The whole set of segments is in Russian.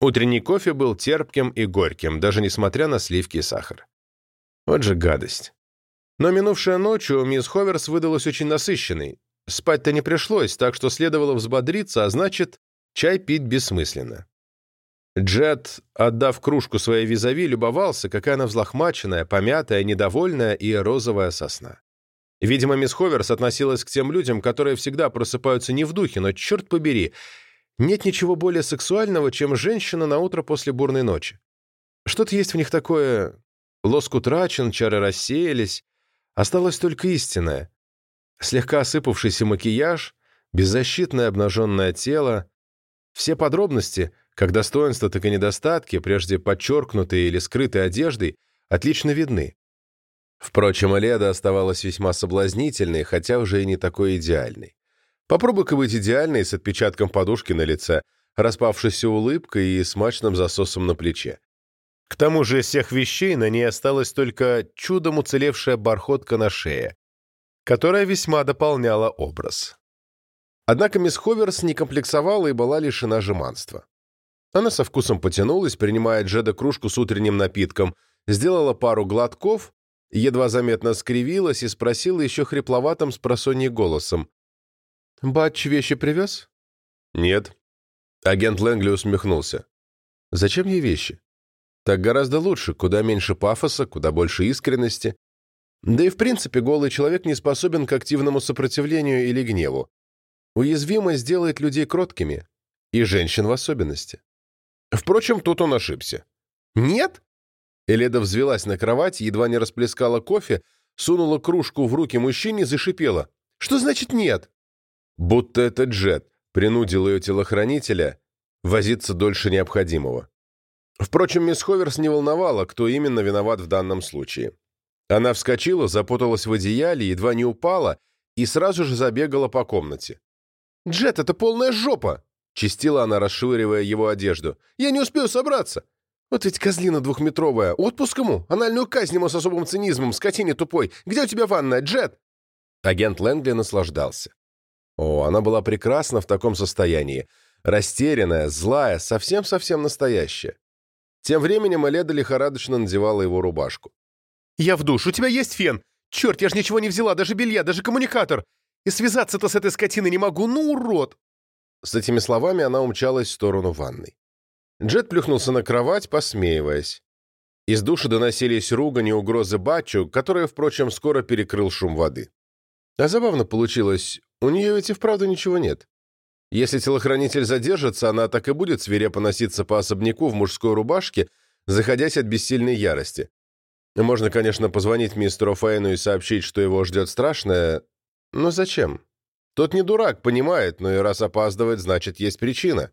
Утренний кофе был терпким и горьким, даже несмотря на сливки и сахар. Вот же гадость. Но минувшая ночь у мисс Ховерс выдалась очень насыщенной. Спать-то не пришлось, так что следовало взбодриться, а значит, чай пить бессмысленно. Джет, отдав кружку своей визави, любовался, какая она взлохмаченная, помятая, недовольная и розовая сосна. Видимо, мисс Ховерс относилась к тем людям, которые всегда просыпаются не в духе, но, черт побери, нет ничего более сексуального, чем женщина на утро после бурной ночи. Что-то есть в них такое... Лоск утрачен, чары рассеялись. Осталось только истинное. Слегка осыпавшийся макияж, беззащитное обнаженное тело. Все подробности — как достоинства, так и недостатки, прежде подчеркнутые или скрытые одеждой, отлично видны. Впрочем, Эледа оставалась весьма соблазнительной, хотя уже и не такой идеальной. Попробуй-ка быть идеальной с отпечатком подушки на лице, распавшейся улыбкой и смачным засосом на плече. К тому же из всех вещей на ней осталась только чудом уцелевшая бархотка на шее, которая весьма дополняла образ. Однако мисс Ховерс не комплексовала и была лишена жеманства. Она со вкусом потянулась, принимая Джеда кружку с утренним напитком, сделала пару глотков, едва заметно скривилась и спросила еще хрипловатым с голосом. «Батч вещи привез?» «Нет». Агент Лэнгли усмехнулся. «Зачем ей вещи? Так гораздо лучше, куда меньше пафоса, куда больше искренности. Да и в принципе голый человек не способен к активному сопротивлению или гневу. Уязвимость делает людей кроткими, и женщин в особенности. Впрочем, тут он ошибся. «Нет?» Эледа взвелась на кровать, едва не расплескала кофе, сунула кружку в руки мужчине и зашипела. «Что значит нет?» Будто этот Джет принудил ее телохранителя возиться дольше необходимого. Впрочем, мисс Ховерс не волновала, кто именно виноват в данном случае. Она вскочила, запуталась в одеяле, едва не упала и сразу же забегала по комнате. «Джет, это полная жопа!» Чистила она, расшвыривая его одежду. «Я не успею собраться!» «Вот ведь козлина двухметровая! Отпуск ему! Анальную казнь ему с особым цинизмом, скотине тупой! Где у тебя ванная, Джет?» Агент Лэнгли наслаждался. О, она была прекрасна в таком состоянии. Растерянная, злая, совсем-совсем настоящая. Тем временем Эледа лихорадочно надевала его рубашку. «Я в душ, у тебя есть фен? Черт, я же ничего не взяла, даже белья, даже коммуникатор! И связаться-то с этой скотиной не могу, ну урод!» С этими словами она умчалась в сторону ванной. Джет плюхнулся на кровать, посмеиваясь. Из души доносились ругань и угрозы Батчу, которая, впрочем, скоро перекрыл шум воды. А забавно получилось, у нее ведь и вправду ничего нет. Если телохранитель задержится, она так и будет свирепо носиться по особняку в мужской рубашке, заходясь от бессильной ярости. Можно, конечно, позвонить мистеру Фейну и сообщить, что его ждет страшное, но зачем? Тот не дурак, понимает, но и раз опаздывает, значит, есть причина.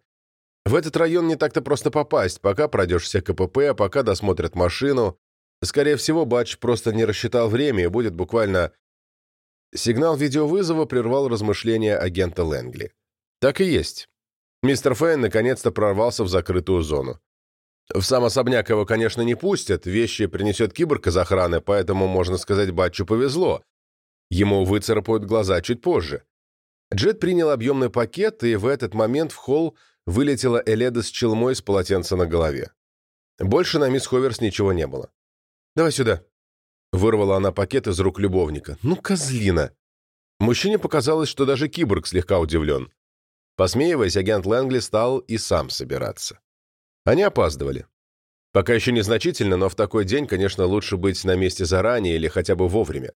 В этот район не так-то просто попасть, пока пройдешь все КПП, пока досмотрят машину. Скорее всего, Батч просто не рассчитал время и будет буквально... Сигнал видеовызова прервал размышления агента Лэнгли. Так и есть. Мистер Фейн наконец-то прорвался в закрытую зону. В сам особняк его, конечно, не пустят, вещи принесет киборг из охраны, поэтому, можно сказать, Батчу повезло. Ему выцарапают глаза чуть позже. Джет принял объемный пакет, и в этот момент в холл вылетела Эледа с челмой с полотенца на голове. Больше на мисс Ховерс ничего не было. «Давай сюда». Вырвала она пакет из рук любовника. «Ну, козлина!» Мужчине показалось, что даже киборг слегка удивлен. Посмеиваясь, агент Лэнгли стал и сам собираться. Они опаздывали. Пока еще незначительно, но в такой день, конечно, лучше быть на месте заранее или хотя бы вовремя.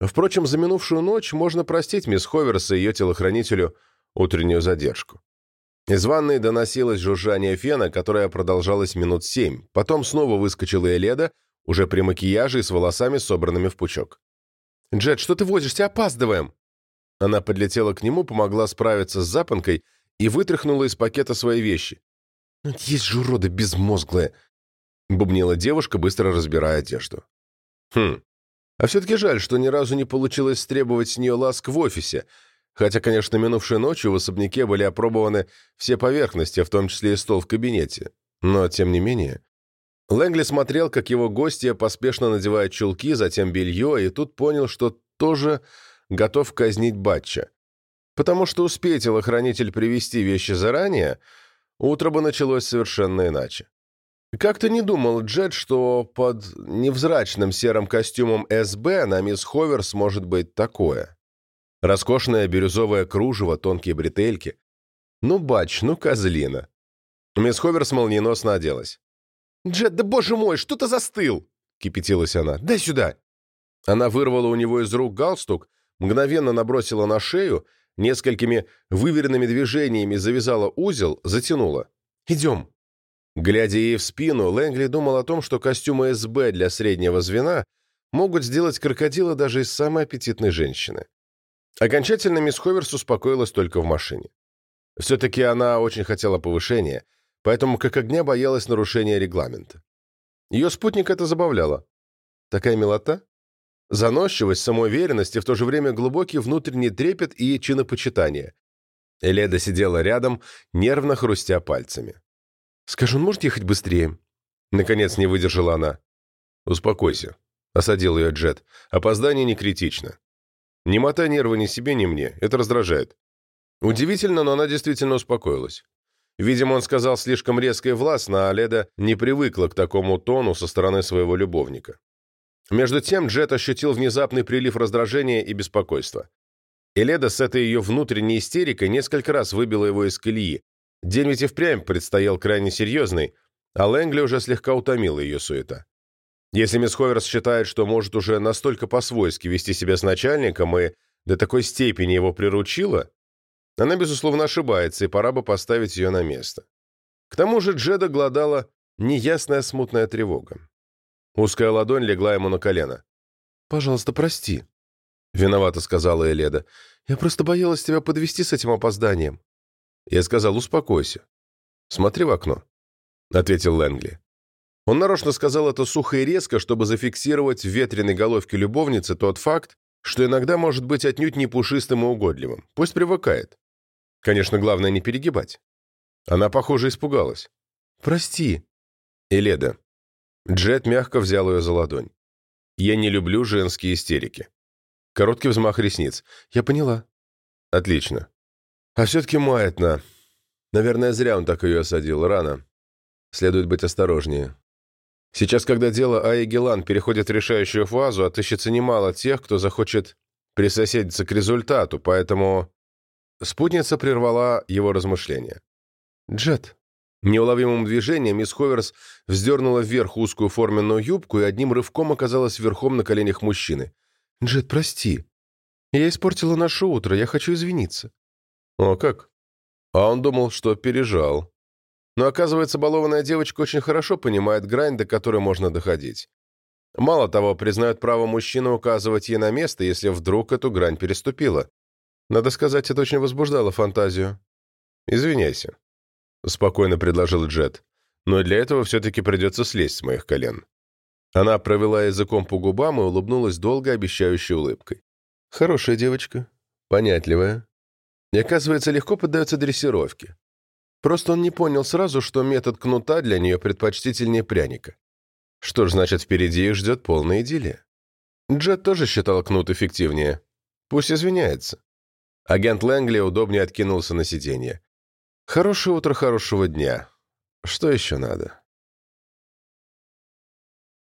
Впрочем, за минувшую ночь можно простить мисс Ховерс и ее телохранителю утреннюю задержку. Из ванной доносилось жужжание фена, которое продолжалось минут семь. Потом снова выскочила Эледа, уже при макияже и с волосами, собранными в пучок. «Джет, что ты возишься? Опаздываем!» Она подлетела к нему, помогла справиться с запонкой и вытряхнула из пакета свои вещи. «Ну, «Есть же уроды безмозглые!» — бубнила девушка, быстро разбирая одежду. «Хм, а все-таки жаль, что ни разу не получилось требовать с нее ласк в офисе, хотя, конечно, минувшей ночью в особняке были опробованы все поверхности, в том числе и стол в кабинете. Но, тем не менее... Лэнгли смотрел, как его гостья поспешно надевает чулки, затем белье, и тут понял, что тоже готов казнить Батча. Потому что успеет телохранитель привести вещи заранее, утро бы началось совершенно иначе. Как-то не думал Джет, что под невзрачным серым костюмом СБ на мисс Ховер сможет быть такое. Роскошное бирюзовое кружево, тонкие бретельки. Ну, бач, ну, козлина. Мисс Ховерс молниеносно оделась. «Джет, да боже мой, что ты застыл?» — кипятилась она. «Дай сюда!» Она вырвала у него из рук галстук, мгновенно набросила на шею, несколькими выверенными движениями завязала узел, затянула. «Идем!» Глядя ей в спину, Лэнгли думал о том, что костюмы СБ для среднего звена могут сделать крокодила даже из самой аппетитной женщины. Окончательно мисс Ховерс успокоилась только в машине. Все-таки она очень хотела повышения, поэтому как огня боялась нарушения регламента. Ее спутник это забавляло. Такая милота? Заносчивость, самоуверенность и в то же время глубокий внутренний трепет и чинопочитание. Эледа сидела рядом, нервно хрустя пальцами. «Скажи, он может ехать быстрее?» Наконец не выдержала она. «Успокойся», — осадил ее Джет. «Опоздание не критично. Не мотай нервы ни себе, ни мне. Это раздражает». Удивительно, но она действительно успокоилась. Видимо, он сказал слишком резко и властно, а Леда не привыкла к такому тону со стороны своего любовника. Между тем Джет ощутил внезапный прилив раздражения и беспокойства. И Леда с этой ее внутренней истерикой несколько раз выбила его из колеи. День ведь и впрямь предстоял крайне серьезный, а Лэнгли уже слегка утомила ее суета. Если мисс Ховерс считает, что может уже настолько по-свойски вести себя с начальником и до такой степени его приручила, она, безусловно, ошибается, и пора бы поставить ее на место. К тому же Джеда гладала неясная смутная тревога. Узкая ладонь легла ему на колено. «Пожалуйста, прости», — виновато сказала Эледа. «Я просто боялась тебя подвести с этим опозданием». Я сказал, успокойся. «Смотри в окно», — ответил Лэнгли. Он нарочно сказал это сухо и резко, чтобы зафиксировать в ветреной головке любовницы тот факт, что иногда может быть отнюдь не пушистым и угодливым. Пусть привыкает. Конечно, главное не перегибать. Она, похоже, испугалась. «Прости». «Эледа». Джет мягко взял ее за ладонь. «Я не люблю женские истерики». Короткий взмах ресниц. «Я поняла». «Отлично. А все-таки маятно. Наверное, зря он так ее осадил. Рано. Следует быть осторожнее. Сейчас, когда дело Аи Гелан переходит в решающую фазу, отыщется немало тех, кто захочет присоседиться к результату, поэтому Спутница прервала его размышления. «Джет». Неуловимым движением мисс Ховерс вздернула вверх узкую форменную юбку и одним рывком оказалась верхом на коленях мужчины. «Джет, прости. Я испортила наше утро, я хочу извиниться». «О, как?» А он думал, что пережал. Но, оказывается, балованная девочка очень хорошо понимает грань, до которой можно доходить. Мало того, признает право мужчины указывать ей на место, если вдруг эту грань переступила. Надо сказать, это очень возбуждало фантазию. «Извиняйся», — спокойно предложил Джет. «Но для этого все-таки придется слезть с моих колен». Она провела языком по губам и улыбнулась долго обещающей улыбкой. «Хорошая девочка, понятливая. И, оказывается, легко поддается дрессировке. Просто он не понял сразу, что метод кнута для нее предпочтительнее пряника. Что ж, значит, впереди их ждет полная идиллия. Джет тоже считал кнут эффективнее. Пусть извиняется. Агент Лэнгли удобнее откинулся на сиденье. «Хорошее утро хорошего дня. Что еще надо?»